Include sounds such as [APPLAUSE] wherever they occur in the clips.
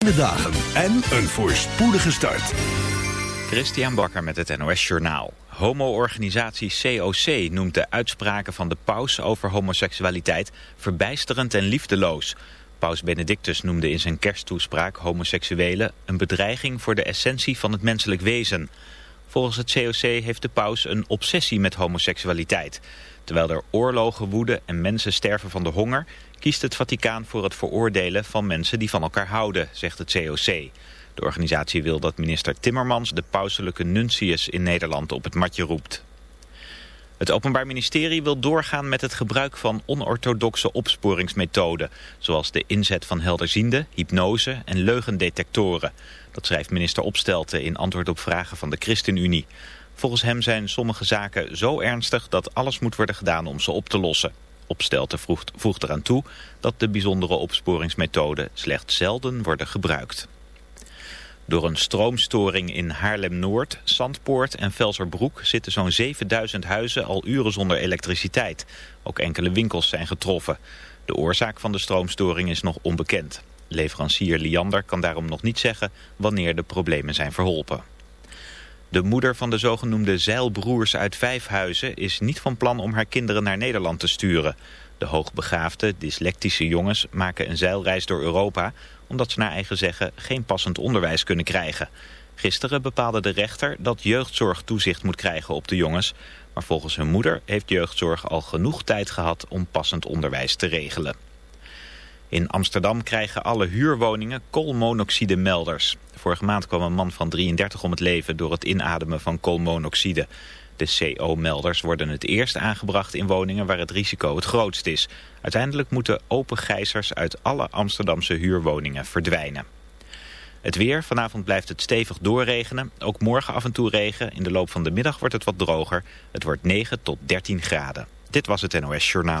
Dagen en een voorspoedige start. Christian Bakker met het NOS Journaal. Homo-organisatie COC noemt de uitspraken van de paus over homoseksualiteit verbijsterend en liefdeloos. Paus Benedictus noemde in zijn kersttoespraak homoseksuelen een bedreiging voor de essentie van het menselijk wezen. Volgens het COC heeft de paus een obsessie met homoseksualiteit. Terwijl er oorlogen woeden en mensen sterven van de honger... kiest het Vaticaan voor het veroordelen van mensen die van elkaar houden, zegt het COC. De organisatie wil dat minister Timmermans de pauselijke nuntius in Nederland op het matje roept. Het Openbaar Ministerie wil doorgaan met het gebruik van onorthodoxe opsporingsmethoden, zoals de inzet van helderziende, hypnose en leugendetectoren. Dat schrijft minister Opstelten in antwoord op vragen van de ChristenUnie. Volgens hem zijn sommige zaken zo ernstig dat alles moet worden gedaan om ze op te lossen. Opstelten voegt eraan toe dat de bijzondere opsporingsmethoden slechts zelden worden gebruikt. Door een stroomstoring in Haarlem-Noord, Zandpoort en Velserbroek zitten zo'n 7000 huizen al uren zonder elektriciteit. Ook enkele winkels zijn getroffen. De oorzaak van de stroomstoring is nog onbekend. Leverancier Liander kan daarom nog niet zeggen wanneer de problemen zijn verholpen. De moeder van de zogenoemde zeilbroers uit Vijfhuizen is niet van plan om haar kinderen naar Nederland te sturen. De hoogbegaafde, dyslectische jongens maken een zeilreis door Europa... omdat ze naar eigen zeggen geen passend onderwijs kunnen krijgen. Gisteren bepaalde de rechter dat jeugdzorg toezicht moet krijgen op de jongens... maar volgens hun moeder heeft jeugdzorg al genoeg tijd gehad om passend onderwijs te regelen. In Amsterdam krijgen alle huurwoningen koolmonoxidemelders. Vorige maand kwam een man van 33 om het leven door het inademen van koolmonoxide. De CO-melders worden het eerst aangebracht in woningen waar het risico het grootst is. Uiteindelijk moeten open gijzers uit alle Amsterdamse huurwoningen verdwijnen. Het weer, vanavond blijft het stevig doorregenen. Ook morgen af en toe regen. In de loop van de middag wordt het wat droger. Het wordt 9 tot 13 graden. Dit was het NOS Journaal.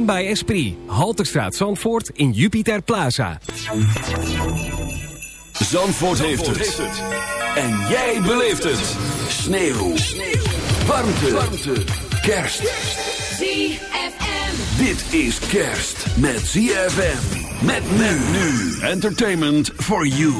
By Esprit. Halterstraat Zandvoort in Jupiter Plaza. Zandvoort, heeft, het. En jij beleeft het. Sneeuw. Warmte. Warmte. Kerst. ZFM. Dit is kerst met ZFM. Met men nu. Entertainment for you.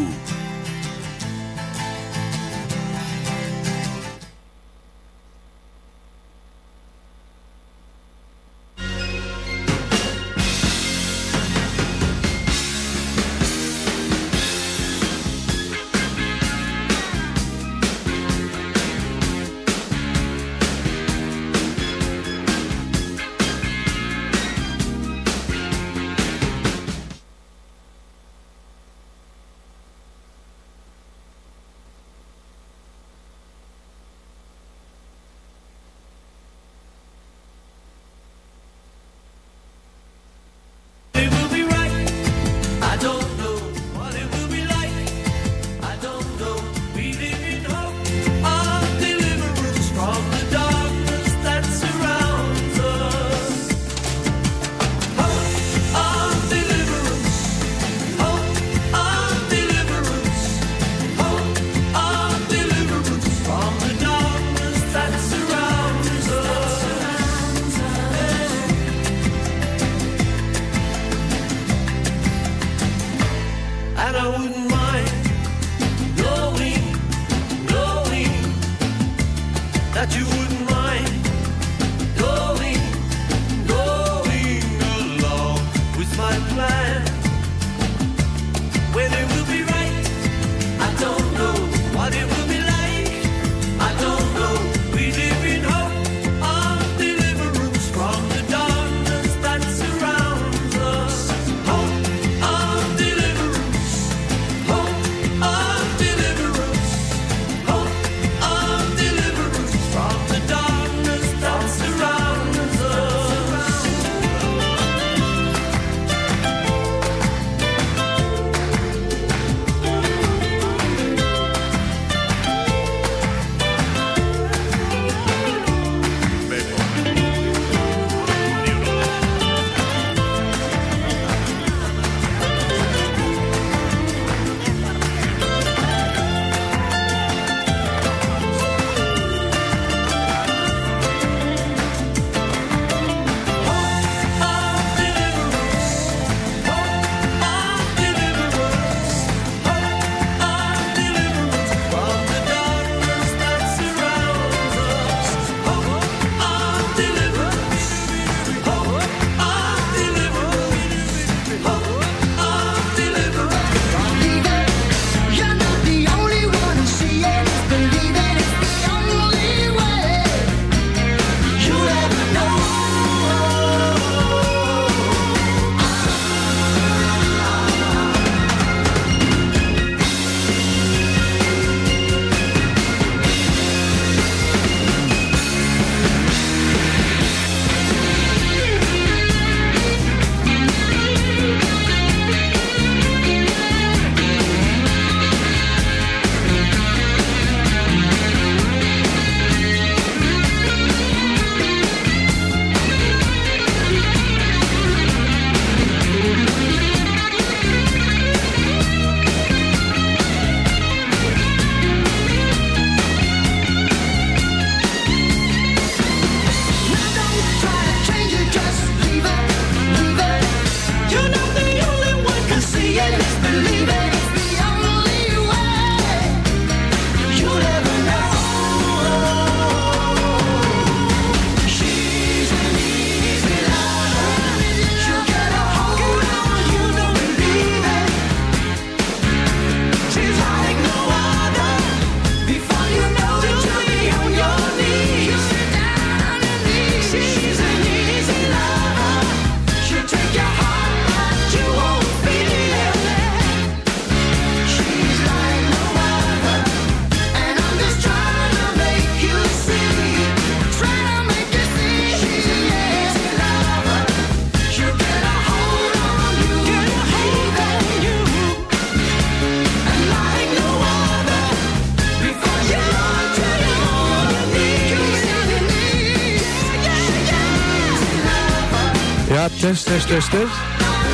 Test, test, test, test.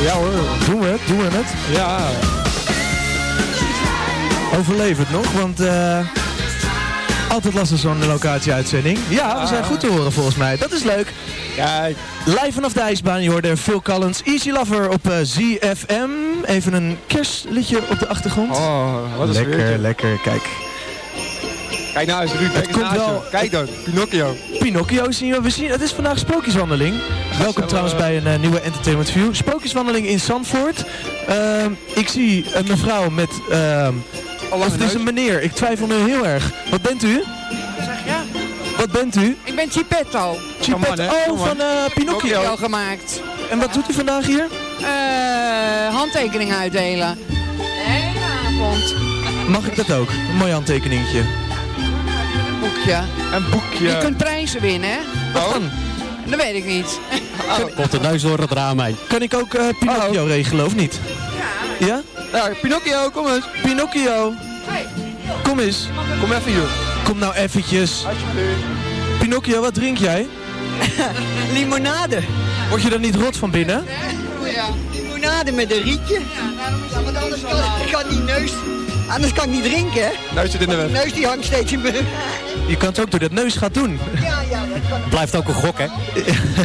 Ja hoor, doen we het, doen we het. Ja. Overleef het nog, want eh altijd lastig zo'n locatieuitzending. Ja, we zijn goed te horen volgens mij. Dat is leuk. Kijk. Live vanaf de ijsbaan, je hoorde Phil Collins, Easy Lover op eh, ZFM. Even een kerstliedje op de achtergrond. Oh, wat een Lekker, sfeertje. lekker, kijk. Kijk nou eens, Ruud. Kijk komt wel- Kijk dan, Pinocchio. Pinocchio zien we. we zien, het is vandaag sprookjeswandeling. Welkom trouwens bij een eh, nieuwe Entertainment View. Sprookjeswandeling in Zandvoort. Ehm, ik zie een mevrouw met... ehm of het is een meneer. Ik twijfel nu heel erg. Wat bent u? Zeg je? Wat bent u? Ik ben Chipetto. Chipette. Oh, van eh, Pinocchio. Pinocchio gemaakt. En wat doet u vandaag hier? Eh handtekeningen uitdelen. De hele avond. Mag ik dat ook? Een mooi handtekeningetje. Een boekje. Een boekje. Je kunt prijzen winnen, hè? Wat dan? Dat weet ik niet. [LAUGHS] Komt de neus door het raam heen. Kan ik ook eh, Pinocchio regelen of niet? Ja. Ja? Nou, Pinocchio, kom eens. Pinocchio. Hey. Kom eens. Kom even hier. Kom nou eventjes. Alsjeblieft. Pinocchio, wat drink jij? [LAUGHS] Limonade. Word je er niet rot van binnen? Ja. Limonade met een rietje. Ja, want anders kan ik kan die neus. Anders kan ik niet drinken, hè? Neus zit in de Die weg. neus die hangt steeds in mijn. Je kan het ook door dat neus gaan doen. Ja, ja, dat kan. [LAUGHS] Blijft ook een gok, hè?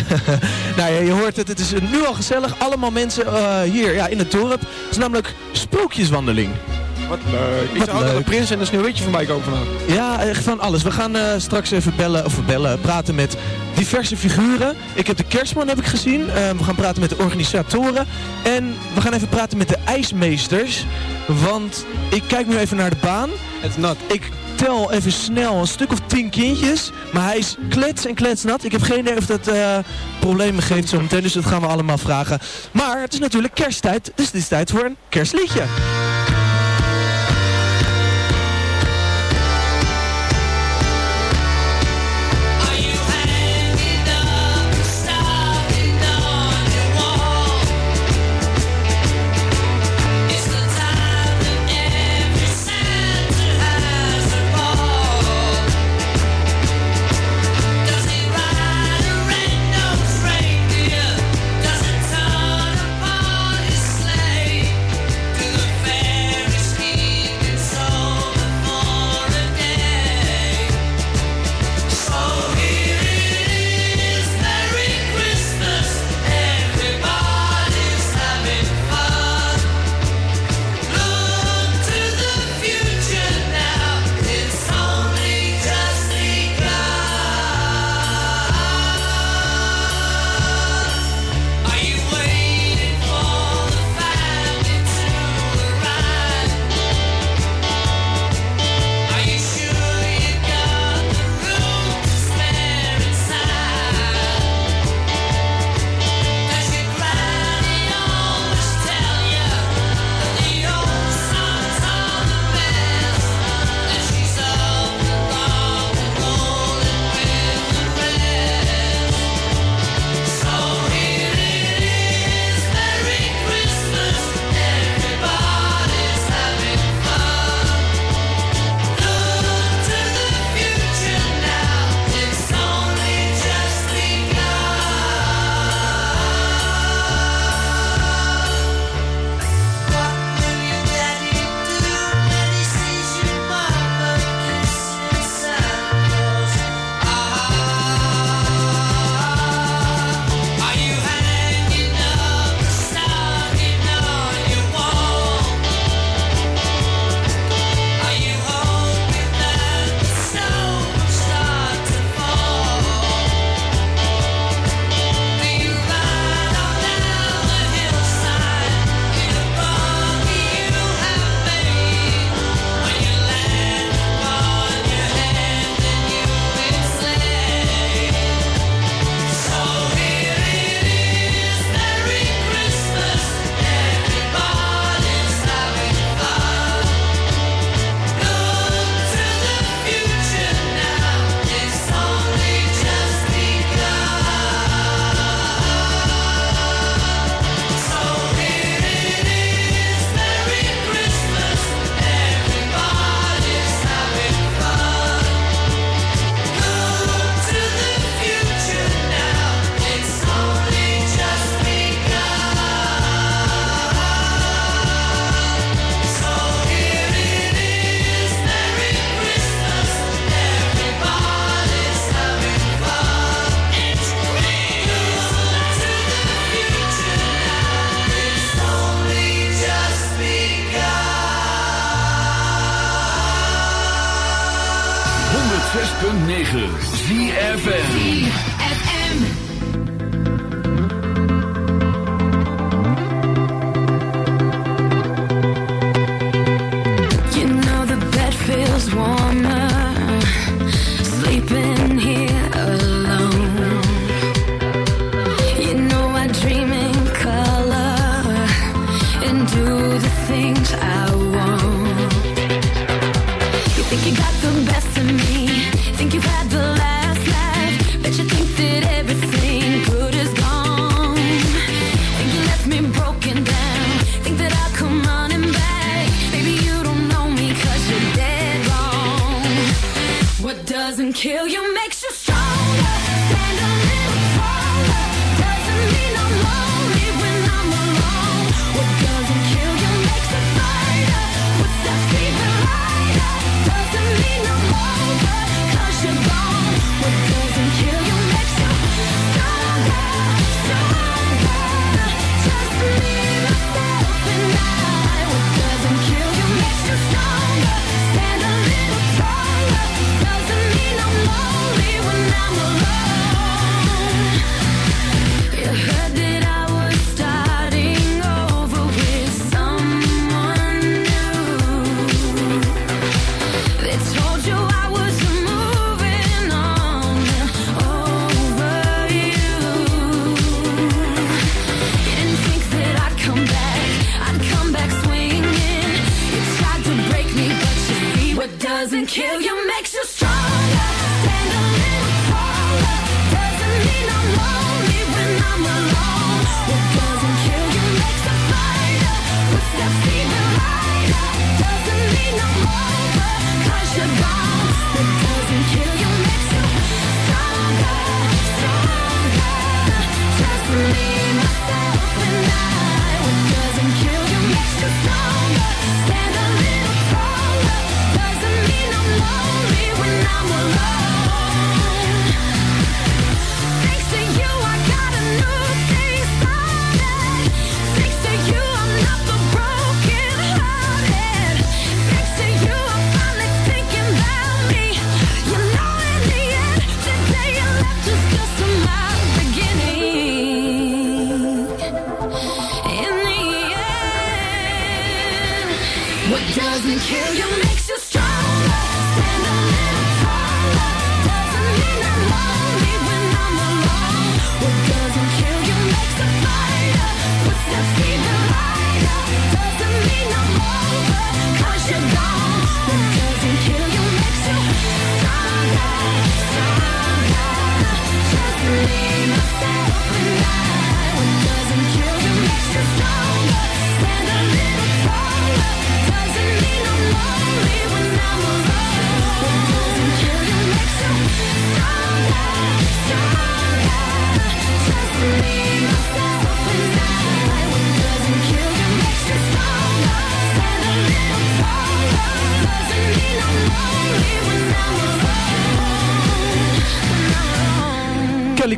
[LAUGHS] nou ja, je hoort het. Het is nu al gezellig. Allemaal mensen eh, hier ja, in het dorp. Het is namelijk sprookjeswandeling. Wat leuk. Ik Wat leuk. de prins en de sneeuwwitje voorbij komen vandaag. Ja, echt van alles. We gaan eh, straks even bellen, of bellen, praten met diverse figuren. Ik heb de kerstman heb ik gezien. Eh, we gaan praten met de organisatoren. En we gaan even praten met de ijsmeesters. Want ik kijk nu even naar de baan. Het nat. Ik tel even snel een stuk of tien kindjes. Maar hij is klets en kletsnat. Ik heb geen idee of dat eh, problemen geeft zometeen. Dus dat gaan we allemaal vragen. Maar het is natuurlijk kersttijd. Dus het is tijd voor een kerstliedje.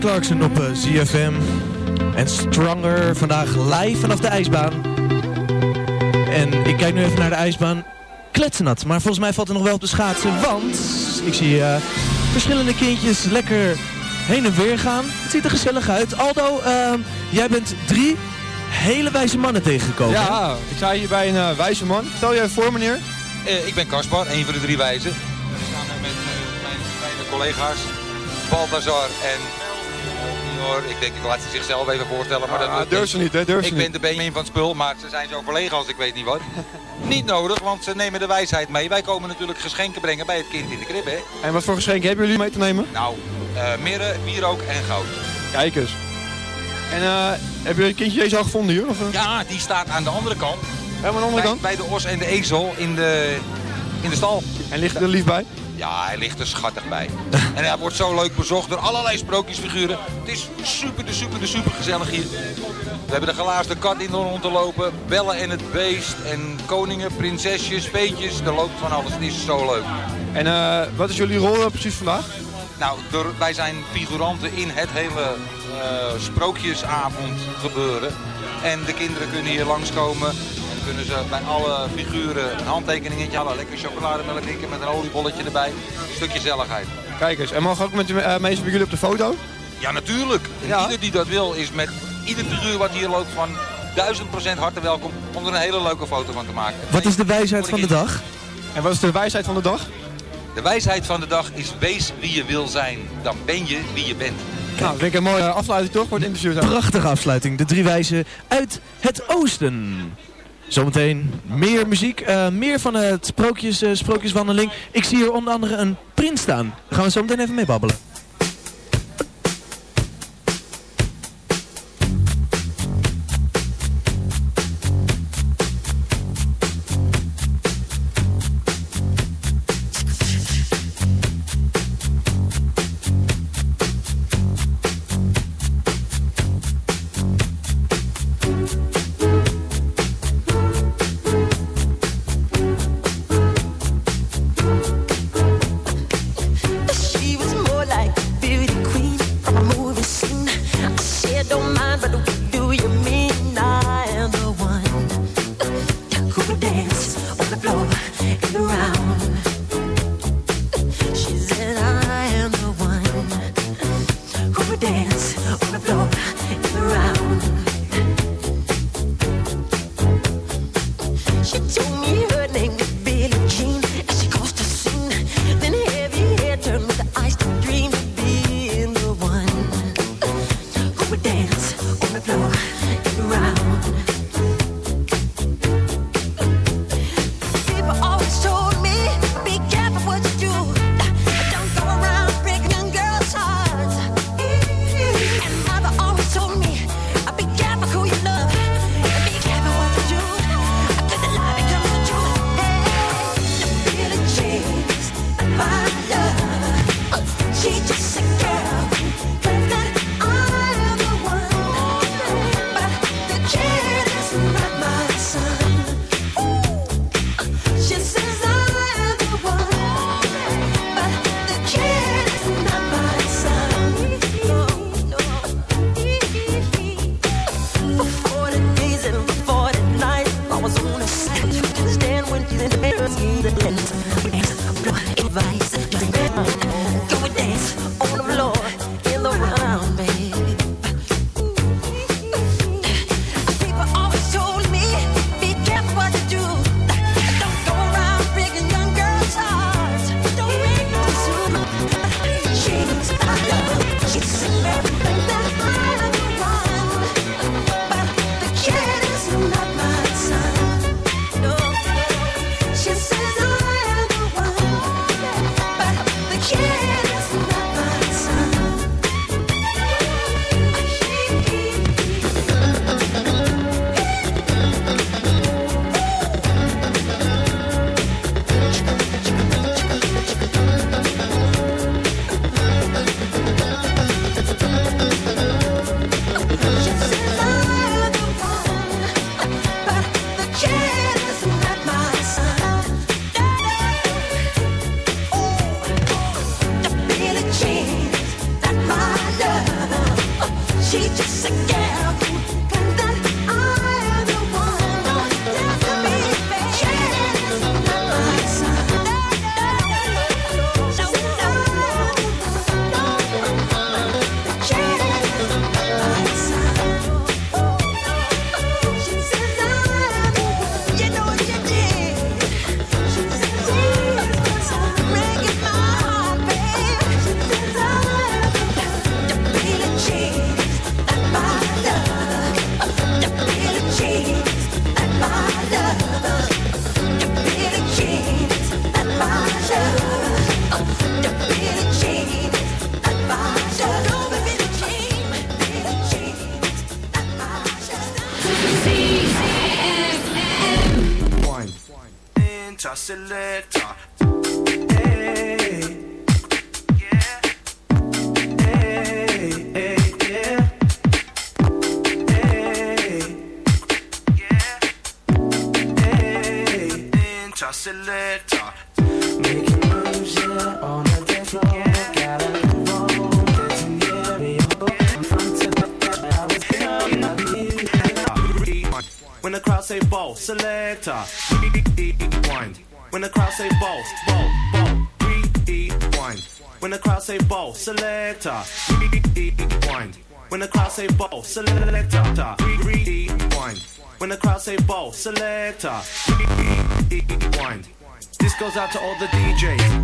Clarkson op eh, ZFM. En Stronger vandaag live vanaf de ijsbaan. En ik kijk nu even naar de ijsbaan. Kletsenat, maar volgens mij valt er nog wel op de schaatsen. Want ik zie eh, verschillende kindjes lekker heen en weer gaan. Het ziet er gezellig uit. Aldo, ehm, jij bent drie hele wijze mannen tegengekomen. hè? Ja, ik sta hier bij een eh, wijze man. Stel je even voor, meneer. Eh, ik ben Caspar, een van de drie wijzen. Samen met eh, mijn kleine collega's Balthazar en Junior. Ik denk, ik laat ze zichzelf even voorstellen. Maar dat Ah, durf ze niet, hè? Durf ze Ik niet. ben de been van het spul, maar ze zijn zo verlegen als ik weet niet wat. [LAUGHS] niet nodig, want ze nemen de wijsheid mee. Wij komen natuurlijk geschenken brengen bij het kind in de krib, hè. En wat voor geschenken hebben jullie mee te nemen? Nou, eh mirre, wierook en goud. Kijk eens. En eh, hebben jullie het kindje deze al gevonden hier? Of, eh? Ja, die staat aan de andere kant. Helemaal aan de andere bij, kant? Bij de os en de ezel in de, in de stal. En ligt er lief bij? Ja, hij ligt er schattig bij. en hij wordt zo leuk bezocht door allerlei sprookjesfiguren. Het is super, de super, de super gezellig hier. We hebben de gelaasde kat in rond te lopen. Bellen en het beest. En koningen, prinsesjes, feetjes. Er loopt van alles. Het is zo leuk. En eh, wat is jullie rol eh, precies vandaag? Nou, door- wij zijn figuranten in het hele eh, sprookjesavond gebeuren. En de kinderen kunnen hier langskomen. En kunnen ze bij alle figuren een handtekeningetje halen. Lekker chocolademelk drinken met een oliebolletje erbij. Een stukje gezelligheid. Kijk eens. En mogen ook met, uh, meestal bij jullie op de foto? Ja, natuurlijk. En ieder die dat wil is met ieder figuur wat hier loopt van 1000% harte welkom om er een hele leuke foto van te maken. Wat is de wijsheid van de dag? En wat is de wijsheid van de dag? De wijsheid van de dag is wees wie je wil zijn. Dan ben je wie je bent. Nou, vind ik een mooie afsluiting toch voor het interview. Prachtige afsluiting. De drie wijzen uit het oosten. Zometeen meer muziek, eh, meer van het sprookjes, eh, sprookjeswandeling. Ik zie hier onder andere een prins staan. Daar gaan we zo meteen even mee babbelen. Selector. This goes out to all the DJs.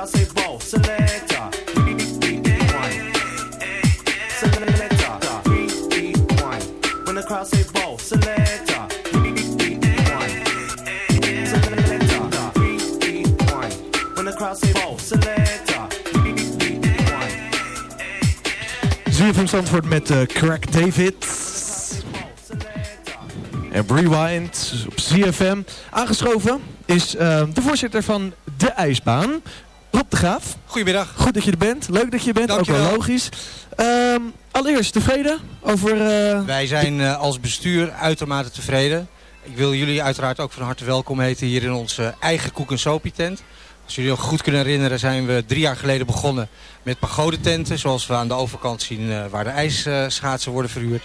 crowd say ball, selector. Met uh, Crack David. En Rewind op ZFM. Aangeschoven is eh, de voorzitter van de ijsbaan, Rob de Graaf. Goedemiddag. Goed dat je er bent. Leuk dat je er bent. Ook wel logisch. Ehm, allereerst tevreden over... eh, Wij zijn eh, als bestuur uitermate tevreden. Ik wil jullie uiteraard ook van harte welkom heten hier in onze eigen koek- en sopie tent. Als jullie nog goed kunnen herinneren zijn we drie jaar geleden begonnen met pagodententen. Zoals we aan de overkant zien eh, waar de ijsschaatsen worden verhuurd.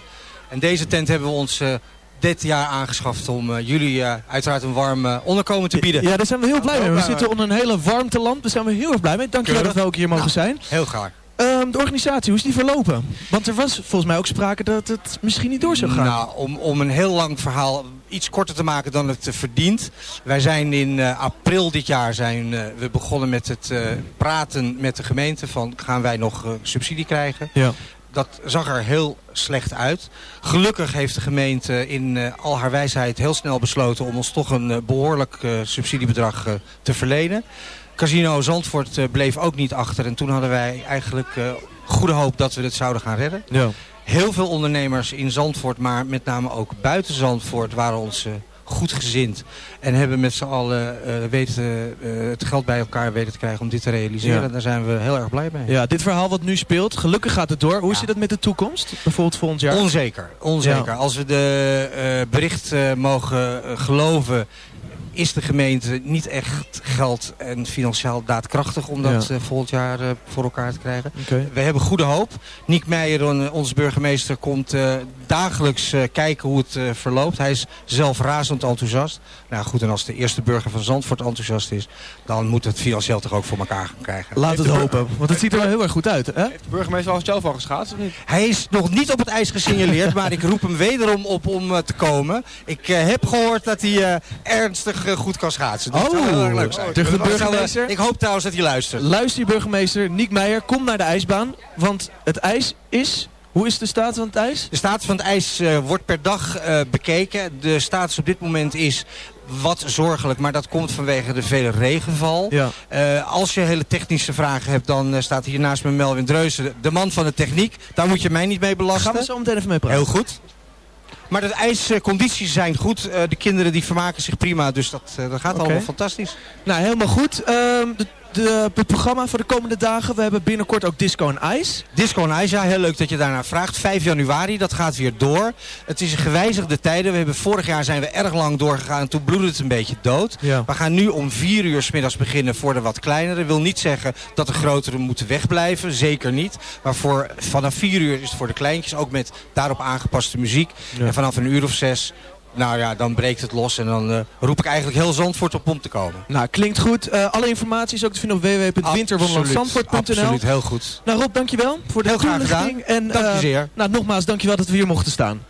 En deze tent hebben we ons dit jaar aangeschaft om eh, jullie eh, uiteraard een warm eh, onderkomen te bieden. Ja, daar zijn we heel blij mee. We zitten onder een hele warmtelamp. Daar zijn we heel erg blij mee. Dankjewel dat we ook hier mogen Nou, zijn. Heel graag. Ehm, de organisatie, hoe is die verlopen? Want er was volgens mij ook sprake dat het misschien niet door zou gaan. Nou, om, om een heel lang verhaal iets korter te maken dan het verdient. Wij zijn in april dit jaar zijn, we begonnen met het praten met de gemeente van gaan wij nog subsidie krijgen. Ja. Dat zag er heel slecht uit. Gelukkig heeft de gemeente in eh, al haar wijsheid heel snel besloten om ons toch een eh, behoorlijk eh, subsidiebedrag te verlenen. Casino Zandvoort bleef ook niet achter en toen hadden wij eigenlijk goede hoop dat we het zouden gaan redden. Ja. Heel veel ondernemers in Zandvoort, maar met name ook buiten Zandvoort, waren ons goed gezind. En hebben met z'n allen eh, weten, eh, het geld bij elkaar weten te krijgen om dit te realiseren. Ja. Daar zijn we heel erg blij mee. Ja, dit verhaal wat nu speelt, gelukkig gaat het door. Hoe zit het met de toekomst? Bijvoorbeeld volgend jaar? Onzeker, onzeker. Ja. Als we de eh, bericht mogen geloven, is de gemeente niet echt geld en financieel daadkrachtig om dat Ja. eh, volgend jaar eh, voor elkaar te krijgen. We hebben goede hoop. Niek Meijer, on- onze burgemeester, komt eh, dagelijks eh, kijken hoe het eh, verloopt. Hij is zelf razend enthousiast. Nou goed, en als de eerste burger van Zandvoort enthousiast is, dan moet het financieel toch ook voor elkaar gaan krijgen. Laat het hopen, want het ziet er wel heel erg goed uit. Hè? De burgemeester al zelf al geschaatst of niet? Hij is nog niet op het ijs gesignaleerd, [LAUGHS] maar ik roep hem wederom op om te komen. Ik heb gehoord dat hij eh, ernstig goed kan schaatsen. Dus Oh, dat zou heel erg leuk zijn. de burgemeester? Ik hoop trouwens dat hij luistert. Luister burgemeester Niek Meijer, kom naar de ijsbaan. Want het ijs is... Hoe is de staat van het ijs? De status van het ijs eh, wordt per dag eh, bekeken. De status op dit moment is wat zorgelijk, maar dat komt vanwege de vele regenval. Ja. Eh, als je hele technische vragen hebt, dan staat hier naast me Melvin Dreuzen, de man van de techniek. Daar moet je mij niet mee belasten. Gaan we zo meteen even mee praten. Heel goed. Maar de ijscondities zijn goed. Eh, de kinderen die vermaken zich prima, dus dat, eh, dat gaat allemaal fantastisch. Nou, helemaal goed. Ehm, de, de, het programma voor de komende dagen. We hebben binnenkort ook Disco en Ice. Disco en Ice, ja, heel leuk dat je daarnaar vraagt. 5 januari, dat gaat weer door. Het is een gewijzigde tijden. We hebben vorig jaar zijn we erg lang doorgegaan en toen bloedde het een beetje dood. Ja. We gaan nu om 4 uur 's middags beginnen voor de wat kleinere. Wil niet zeggen dat de grotere moeten wegblijven, zeker niet. Maar voor, vanaf 4 uur is het voor de kleintjes, ook met daarop aangepaste muziek. Ja. En vanaf een uur of 6, nou ja, dan breekt het los en dan eh, roep ik eigenlijk heel Zandvoort op om te komen. Nou, klinkt goed. Eh, alle informatie is ook te vinden op www.winterwonderlandzandvoort.nl. Absoluut, heel goed. Nou Rob, dankjewel voor de Heel graag gedaan. En, Dank je eh, zeer. Nou, nogmaals, dankjewel dat we hier mochten staan.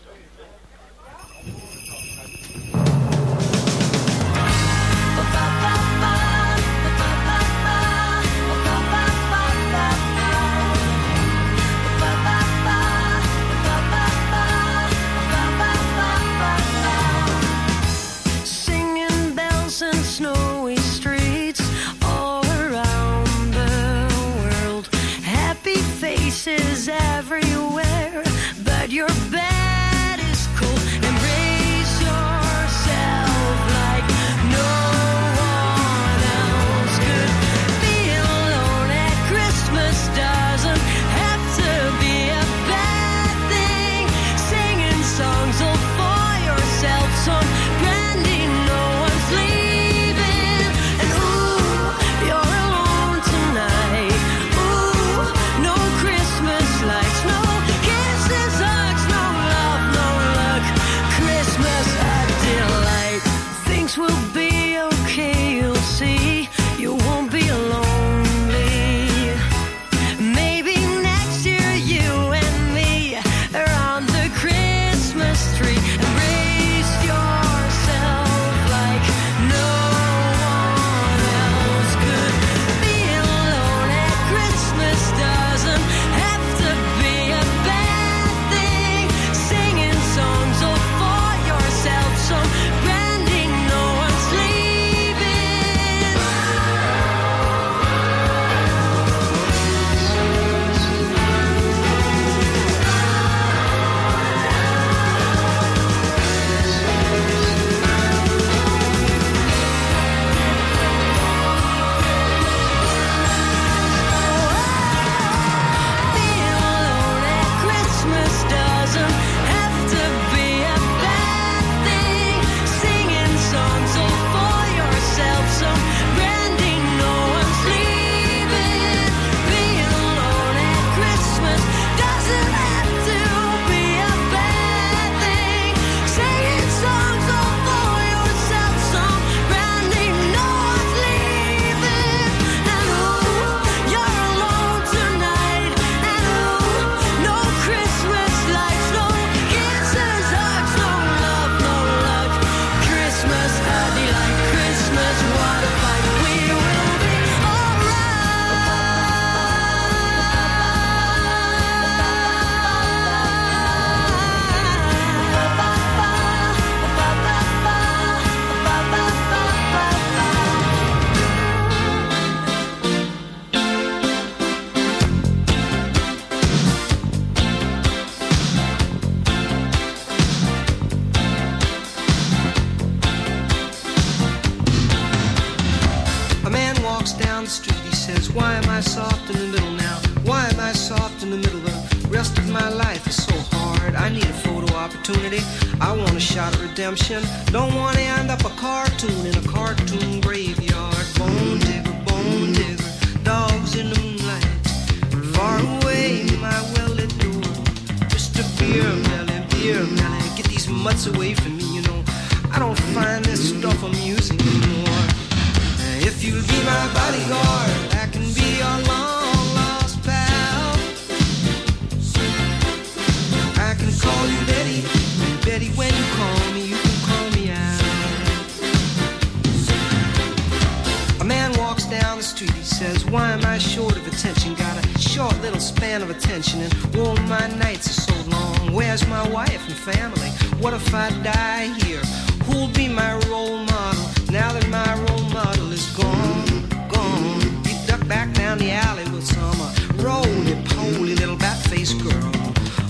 Of attention, and all my nights are so long. Where's my wife and family? What if I die here? Who'll be my role model now that my role model is gone? Gone. He ducked back down the alley with some uh, roly-poly little bat-faced girl.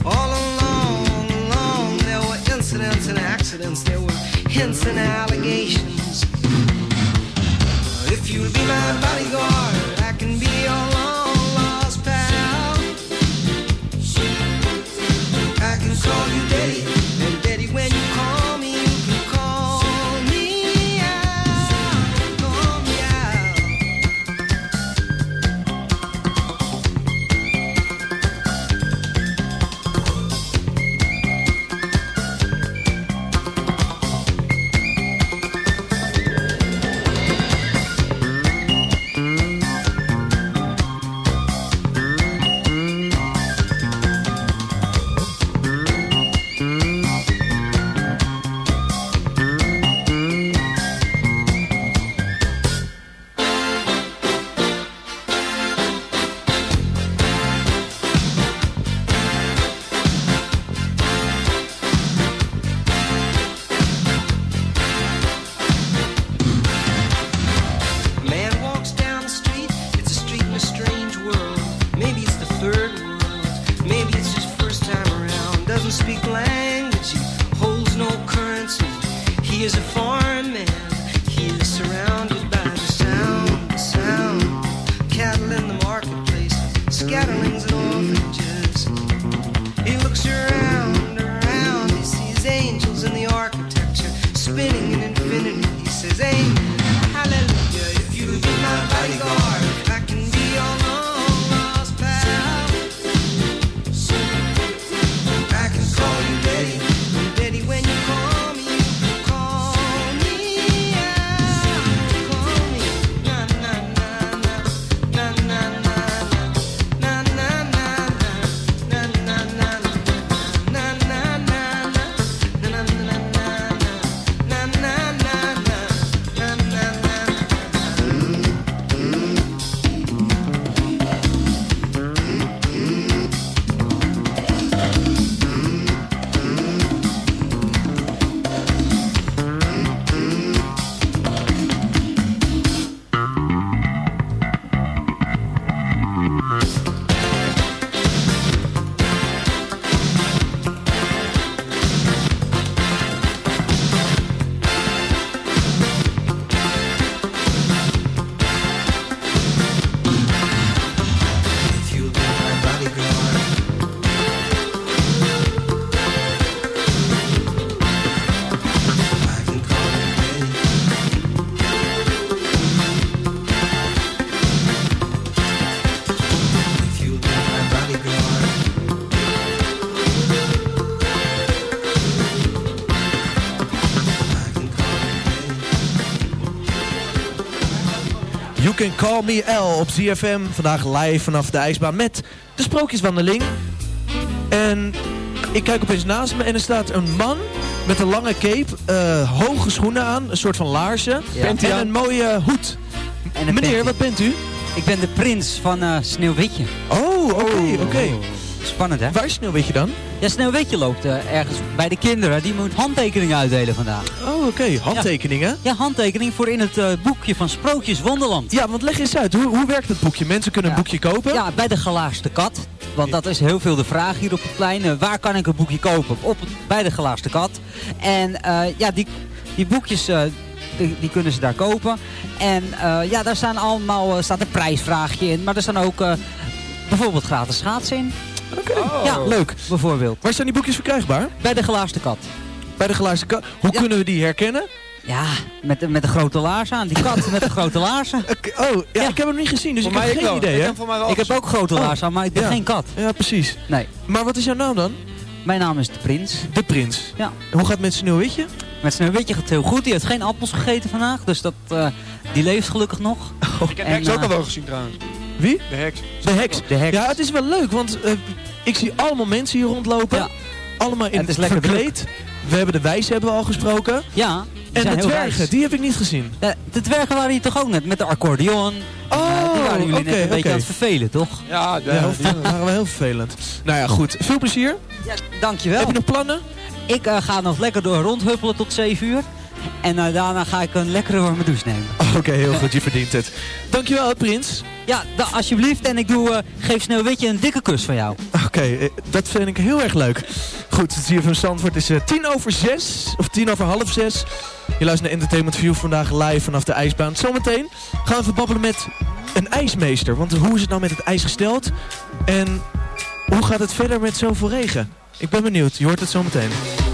All along, along, there were incidents and accidents. There were hints and allegations. If you'll be my bodyguard, is a foreign You Can Call Me L op ZFM. Vandaag live vanaf de ijsbaan met de sprookjeswandeling. En ik kijk opeens naast me en er staat een man met een lange cape, eh, hoge schoenen aan, een soort van laarzen. Ja. En een mooie hoed. Meneer, wat bent u? Ik ben de prins van eh, Sneeuwwitje. Oh, oké, oké. Spannend, hè? Waar is Sneeuwwitje dan? Ja, Sneeuwwitje loopt eh, ergens bij de kinderen. Die moet handtekeningen uitdelen vandaag. Oh, oké. Handtekeningen? Ja, handtekening voor in het eh, boekje van Sprookjes Wonderland. Ja, want leg eens uit. Hoe, hoe werkt het boekje? Mensen kunnen een boekje kopen? Ja, bij de Gelaarste Kat. Want dat is heel veel de vraag hier op het plein. Eh, waar kan ik een boekje kopen? Op het, bij de Gelaarste Kat. En ja, die, die boekjes... die, die kunnen ze daar kopen. En ja, daar staan allemaal, staat een prijsvraagje in. Maar er staan ook bijvoorbeeld gratis schaatsen in. Oké, Ja, leuk. Bijvoorbeeld. Waar zijn die boekjes verkrijgbaar? Bij de Gelaarste Kat. Bij de glazen kat. Hoe kunnen we die herkennen? Ja, met, de- met de grote laarzen aan. Die kat met de grote laarzen. [LAUGHS] Oh, ja, ik heb hem niet gezien, dus Voor ik mij heb ik geen wel. idee, Ik hè? heb voor mij wel Ik heb ook grote laarzen aan, maar ik ben ja. geen kat. Ja, precies. Nee. Maar wat is jouw naam dan? Mijn naam is de Prins. De Prins. Ja. Hoe gaat het met Sneeuwwitje? Met Sneeuwwitje gaat het heel goed. Die heeft geen appels gegeten vandaag. Dus dat, eh, die leeft gelukkig nog. Ik heb Heks ook al wel gezien trouwens. Wie? De heks. De heks. De heks. Ja, het is wel leuk, want eh, ik zie allemaal mensen hier rondlopen. Ja. Allemaal in Het is lekker verkleed. We hebben de wijzen hebben we al gesproken. Ja, die En zijn de heel dwergen, wijs. die heb ik niet gezien. Ja, de dwergen waren hier toch ook net met de accordeon. Oh, Eh, die waren jullie net oké, een beetje oké. aan het vervelen, toch? Ja, Ja, dat waren we heel vervelend. Nou ja, goed. Veel plezier. Ja, dankjewel. Heb je nog plannen? Ik eh, ga nog lekker door rondhuppelen tot 7 uur. En eh, daarna ga ik een lekkere warme douche nemen. [LAUGHS] Oké, heel goed. Je verdient het. Dankjewel, Prins. Ja, alsjeblieft. En ik doe, eh, geef Sneeuwwitje een dikke kus van jou. Oké, eh, dat vind ik heel erg leuk. Goed, het CFM Zandvoort is tien over zes, of tien over half zes. Je luistert naar Entertainment View vandaag live vanaf de ijsbaan. Zometeen gaan we even babbelen met een ijsmeester. Want hoe is het nou met het ijs gesteld? En hoe gaat het verder met zoveel regen? Ik ben benieuwd, je hoort het zometeen. Lovers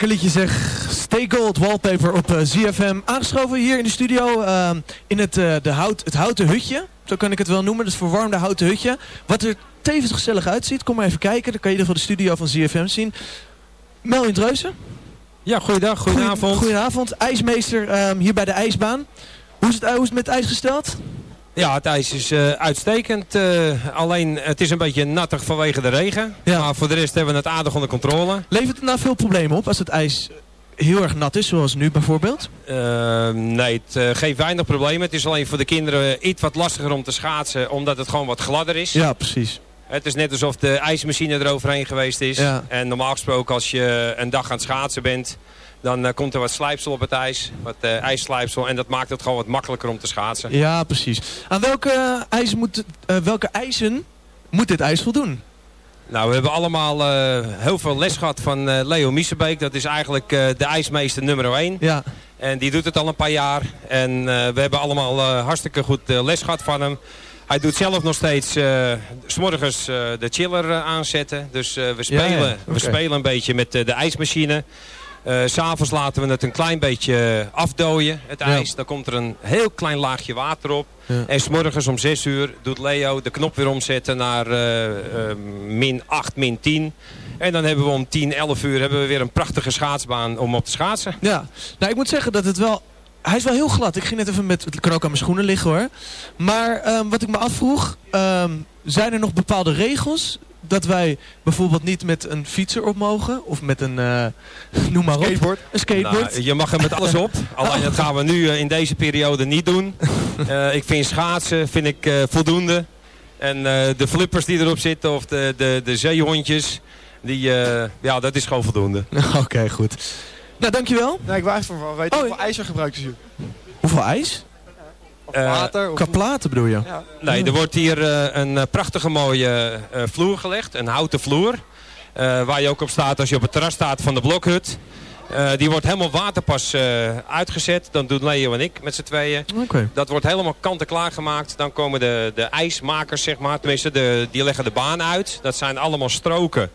lekker liedje zeg. Stay Gold Wallpaper op eh, ZFM. Aangeschoven hier in de studio eh, in het, eh, de hout, het houten hutje. Zo kan ik het wel noemen. Het verwarmde houten hutje. Wat er tevens gezellig uitziet. Kom maar even kijken. Dan kan je in ieder geval de studio van ZFM zien. Melvin Dreuzen. Ja, goeiedag, goedenavond. Goedenavond. IJsmeester ehm, hier bij de ijsbaan. Hoe is het, hoe is het met ijs gesteld? Ja, het ijs is eh, uitstekend. eh, alleen het is een beetje nattig vanwege de regen. Maar voor de rest hebben we het aardig onder controle. Levert het nou veel problemen op als het ijs heel erg nat is, zoals nu bijvoorbeeld? Eh, nee, het eh, geeft weinig problemen. Het is alleen voor de kinderen iets wat lastiger om te schaatsen, omdat het gewoon wat gladder is. Ja, precies. Het is net alsof de ijsmachine eroverheen geweest is. Ja. En normaal gesproken als je een dag aan het schaatsen bent, dan eh, komt er wat slijpsel op het ijs. Wat eh ijsslijpsel. En dat maakt het gewoon wat makkelijker om te schaatsen. Ja, precies. Aan welke eisen moet, eh, welke eisen moet dit ijs voldoen? Nou, we hebben allemaal eh, heel veel les gehad van eh, Leo Miesebeek. Dat is eigenlijk eh, de ijsmeester nummer 1. Ja. En die doet het al een paar jaar. En eh, we hebben allemaal eh, hartstikke goed eh, les gehad van hem. Hij doet zelf nog steeds eh, s morgens eh, de chiller eh, aanzetten. Dus eh, we, spelen, Ja, ja. we spelen een beetje met eh, de ijsmachine. Eh, S'avonds laten we het een klein beetje afdooien, het Ja. ijs. Dan komt er een heel klein laagje water op. Ja. En s'morgens om 6 uur doet Leo de knop weer omzetten naar eh, eh, min 8, min 10. En dan hebben we om 10, 11 uur hebben we weer een prachtige schaatsbaan om op te schaatsen. Ja, nou ik moet zeggen dat het wel... Hij is wel heel glad. Ik ging net even met... Het kan ook aan mijn schoenen liggen hoor. Maar ehm, wat ik me afvroeg... ehm, zijn er nog bepaalde regels... dat wij bijvoorbeeld niet met een fietser op mogen? Of met een... eh, [LAUGHS] noem maar op. Skateboard. Een skateboard. Nou, je mag er met alles op. [LAUGHS] Alleen dat gaan we nu eh, in deze periode niet doen. [LAUGHS] Eh, ik vind schaatsen vind ik, eh, voldoende. En eh, de flippers die erop zitten of de, de, de zeehondjes. Die, eh, ja, dat is gewoon voldoende. Oké, goed. Nou, dankjewel. Nee, ik wou echt van weten hoeveel ijs er gebruikt is hier. Hoeveel ijs? Eh, water. Of... Qua platen bedoel je? Ja. Nee, er wordt hier eh, een eh, prachtige mooie eh, vloer gelegd. Een houten vloer. eh, waar je ook op staat als je op het terras staat van de blokhut. Eh, die wordt helemaal waterpas eh, uitgezet. Dan doen Leo en ik met z'n tweeën. Oké. Dat wordt helemaal kant-en-klaar gemaakt. Dan komen de, de ijsmakers, zeg maar. Tenminste, de, die leggen de baan uit. Dat zijn allemaal stroken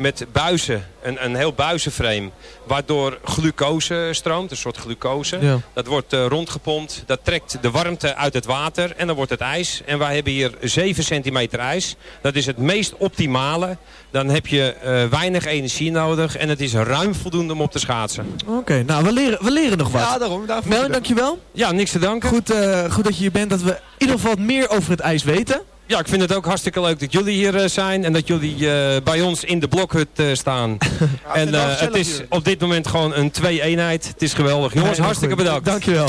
met buizen. Een, een heel buizenframe. Waardoor glucose stroomt. Een soort glucose. Ja. Dat wordt eh, rondgepompt. Dat trekt de warmte uit het water. En dan wordt het ijs. En wij hebben hier 7 centimeter ijs. Dat is het meest optimale. Dan heb je eh, weinig energie nodig. En het is ruim voldoende om op te schaatsen. Oké, nou we leren, we leren nog wat. Ja, daarom. daarvoor Melvin, dankjewel. Ja, niks te danken. Goed, eh, goed dat je hier bent. Dat we in ieder geval wat meer over het ijs weten. Ja, ik vind het ook hartstikke leuk dat jullie hier eh, zijn. En dat jullie eh, bij ons in de blokhut eh, staan. [LAUGHS] en het is op dit moment gewoon een twee-eenheid. Het is geweldig. Jongens, hartstikke bedankt. Dankjewel.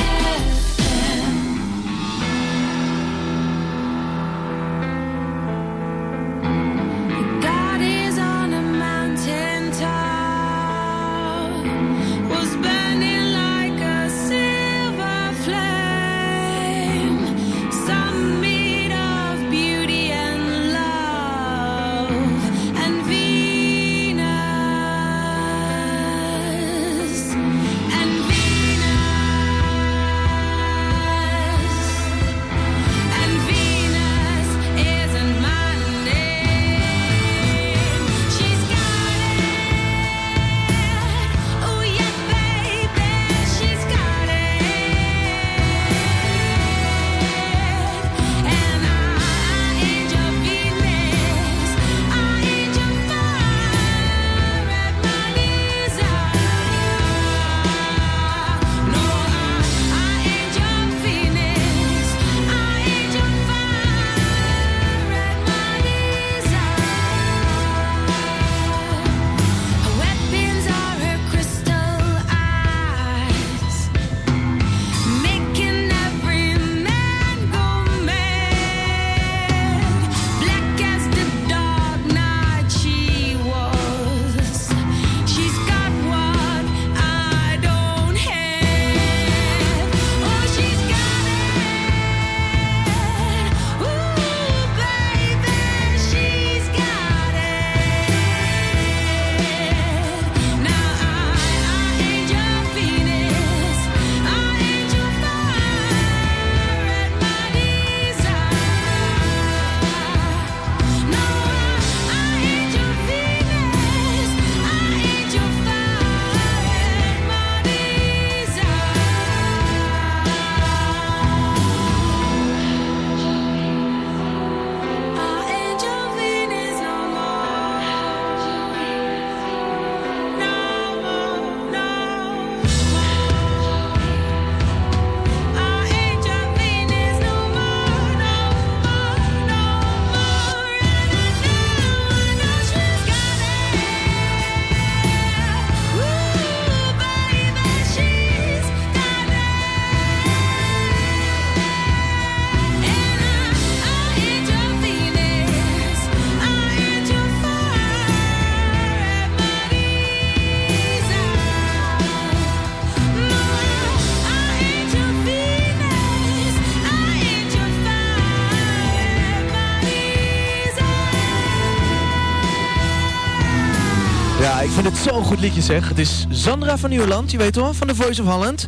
Zo'n goed liedje zeg. Het is Sandra van Nieuwland, je weet toch, van The Voice of Holland.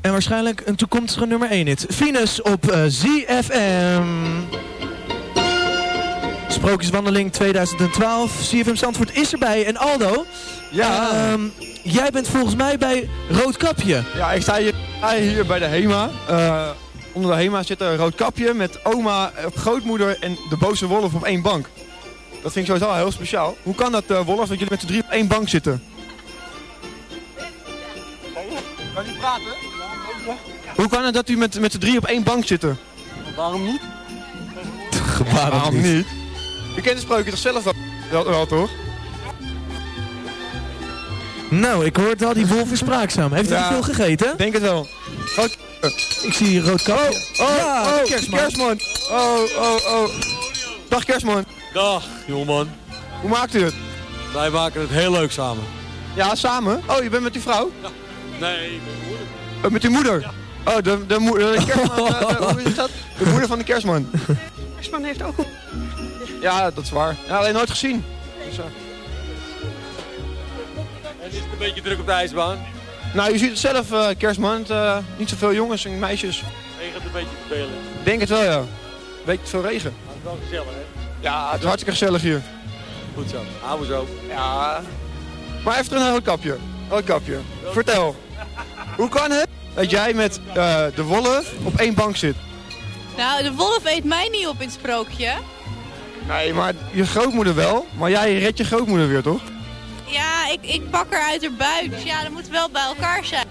En waarschijnlijk een toekomstige nummer 1 hit. Venus op eh, ZFM. Sprookjeswandeling 2012. ZFM Zandvoort is erbij. En Aldo, Ja. ehm, jij bent volgens mij bij Roodkapje. Ja, ik sta hier, hier bij de HEMA. Eh, onder de HEMA zit een rood kapje met oma, eh, grootmoeder en de boze wolf op één bank. Dat vind ik sowieso heel speciaal. Hoe kan dat, eh, Wolf, dat jullie met z'n drie op één bank zitten? Kan je niet praten? Hoe kan het dat u met, met z'n drie op één bank zitten? Waarom niet? Waarom niet? U kent de spreukje toch zelf wel, wel, wel, toch? Nou, ik hoor al die wolf is spraakzaam. Heeft hij Ja. veel gegeten? Denk het wel. Rood- Ik zie hier Roodkapje. Oh, oh, ja, oh, kerstman. kerstman. Oh, oh, oh. Dag kerstman. Dag, jongeman. Hoe maakt u het? Wij maken het heel leuk samen. Ja, samen? Oh, je bent met uw vrouw? Nee, ik ben moeilijk. Oh, met uw moeder? Oh, de, de, moe- de kerstman. eh, de- hoe is dat? De moeder van de kerstman. Kerstman heeft ook een... Ja, dat is waar. Ja, alleen nooit gezien. Dus, eh, En is het een beetje druk op de ijsbaan? nou, je ziet het zelf, eh, kerstman. Het, eh, niet zoveel jongens en meisjes. Regent een beetje te spelen. Denk het wel, ja. Beetje veel regen. Maar het is wel gezellig, hè? Ja, het is hartstikke gezellig hier. Goed zo. Houden we zo. Ja. Maar even naar het kapje. Het kapje. Vertel. Hoe kan het dat jij met eh, de wolf op één bank zit? Nou, de wolf eet mij niet op in het sprookje. Nee, maar je grootmoeder wel. Maar jij redt je grootmoeder weer, toch? Ja, ik, ik pak haar uit haar buik. Dus ja, dan moeten we wel bij elkaar zijn.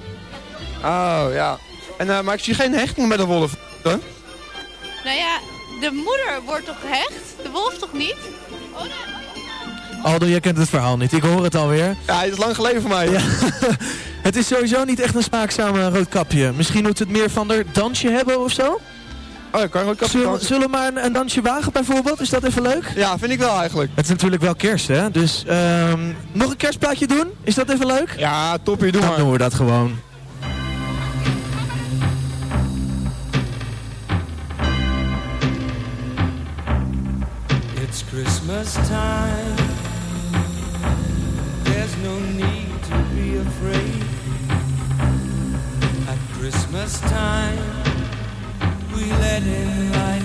Oh, ja. En, eh, maar ik zie geen hechting met de wolf. Hè? Nou ja, de moeder wordt toch gehecht? De wolf toch niet? Oh nee. Aldo, jij kent het verhaal niet. Ik hoor het alweer. Ja, het is lang geleden voor mij. Ja. [LAUGHS] het is sowieso niet echt een smaakzame roodkapje. Misschien moet het meer van de dansje hebben of zo? Oh, ja, kan roodkapje Zullen, zullen we maar een, een dansje wagen bijvoorbeeld? Is dat even leuk? Ja, vind ik wel eigenlijk. Het is natuurlijk wel kerst, hè? Dus ehm, nog een kerstplaatje doen? Is dat even leuk? Ja, toppie, doe Dan maar. doen we dat gewoon. It's Christmas time. There's no need to be afraid. At Christmas time, we let in light